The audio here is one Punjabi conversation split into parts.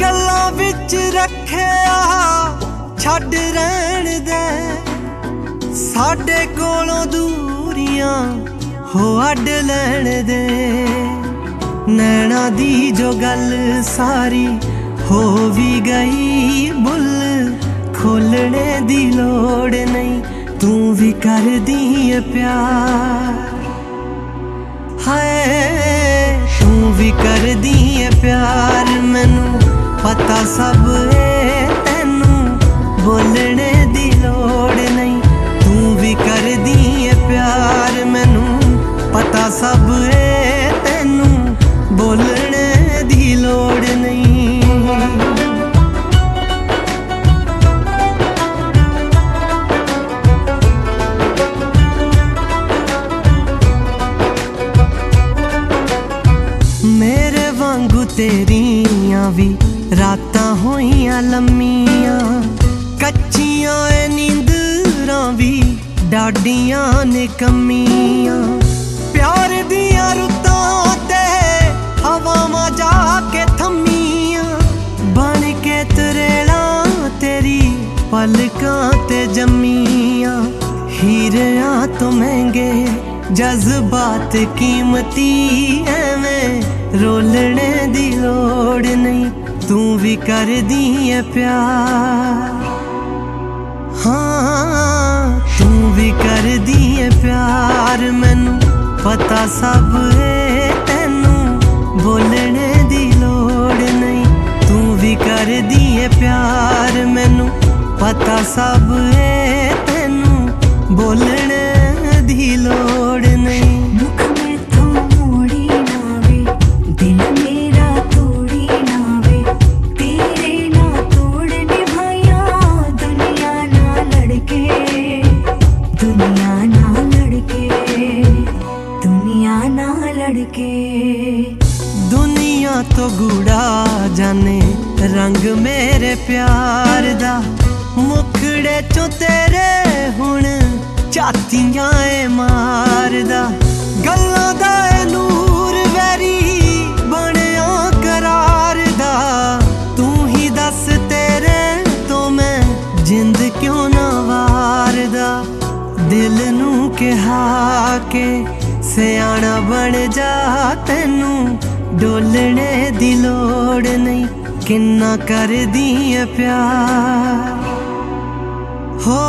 ਗੱਲਾਂ ਵਿੱਚ ਰੱਖਿਆ? ਛੱਡ ਰਹਿਣ ਦੇ। ਸਾਡੇ ਕੋਲੋਂ ਦੂਰੀਆਂ ਹੋ ਅੱਡ ਲੈਣ ਦੇ। ਨੈਣਾ ਦੀ ਜੋ ਗੱਲ ਸਾਰੀ ਹੋ ਵੀ ਗਈ ਬੁੱਲ ਖੋਲਣੇ ਦੀ ਲੋੜ ਨਹੀਂ, ਤੂੰ ਵੀ ਕਰਦੀ ਏ ਪਿਆਰ। ਪਤਾ ਸਭ ਵਾਂਗੂ ਤੇਰੀਆਂ ਵੀ ਰਾਤਾਂ ਹੋਈਆਂ ਲੰਮੀਆਂ। ਕੱਚੀਆਂ ਐ ਨੀਂਦਰਾਂ ਵੀ ਡਾਡੀਆਂ ਨੇ ਕਮੀਆਂ। ਪਿਆਰ ਦੀਆਂ ਰੁੱਤਾਂ ਤੇ ਹਵਾਵਾਂ ਜਾ ਕੇ ਥੰਮੀਆਂ। ਬਣ ਕੇ ਤਰੇੜਾਂ ਤੇਰੀ ਪਲਕਾਂ ਤੇ ਜੰਮੀਆਂ। ਹੀਰਿਆਂ ਤੋਂ ਮਹਿੰਗੇ ਜਜ਼ਬਾਤ ਕੀਮਤੀ ਐਵੇਂ ਰੋਲਣੇ ਦੀ ਲੋੜ ਨਹੀਂ, ਤੂੰ ਵੀ ਕਰਦੀ ਏ ਪਿਆਰ। ਹਾਂ, ਤੂੰ ਵੀ ਕਰਦੀ ਏ ਪਿਆਰ, ਮੈਨੂੰ ਪਤਾ ਸਭ ਏ ਤੈਨੂੰ, ਬੋਲਣੇ ਦੀ ਲੋੜ ਨਹੀਂ, ਤੂੰ ਵੀ ਕਰਦੀ ਏ ਪਿਆਰ, ਮੈਨੂੰ ਪਤਾ ਸਭ ਏ ਤੈਨੂੰ ਬੋਲ ਨਾਲ ਦੁਨੀਆ ਤੋਂ ਗੂੜਾ ਜਾਣੇ, ਰੰਗ ਮੇਰੇ ਪਿਆਰ ਦਾ। ਮੁਖੜੇ ਚੋਂ ਤੇਰੇ ਹੁਣ ਚਾਤੀਆਂ ਏ ਮਾਰਦਾ ਗੱਲਾਂ ਦਾ ਏ ਨੂਰ ਵੈਰੀ ਬਣਿਆ ਕਰਾਰ ਦਾ। ਤੂੰ ਹੀ ਦੱਸ ਤੇਰੇ ਤੋਂ ਮੈਂ ਜਿੰਦ ਕਿਉਂ ਨਾ ਵਾਰਦਾ। ਦਿਲ ਨੂੰ ਕਿਹਾ ਕੇ ਸਿਆਣਾ ਬਣ ਜਾ ਤੈਨੂੰ, ਡੋਲਣੇ ਦੀ ਲੋੜ ਨਹੀਂ। ਕਿੰਨਾ ਕਰਦੀ ਏ ਪਿਆਰ। ਹੋ,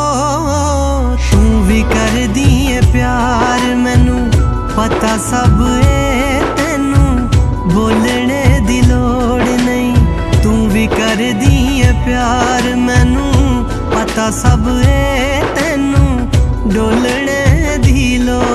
ਤੂੰ ਵੀ ਕਰਦੀ ਏ ਪਿਆਰ ਮੈਨੂੰ। ਪਤਾ ਸਭ ਏ ਤੈਨੂੰ, ਬੋਲਣੇ ਦੀ ਲੋੜ ਨਹੀਂ। ਤੂੰ ਵੀ ਕਰਦੀ ਏ ਪਿਆਰ ਮੈਨੂੰ। ਪਤਾ ਸਭ ਏ ਤੈਨੂੰ, ਡੋਲਣੇ ਦੀ ਲੋੜ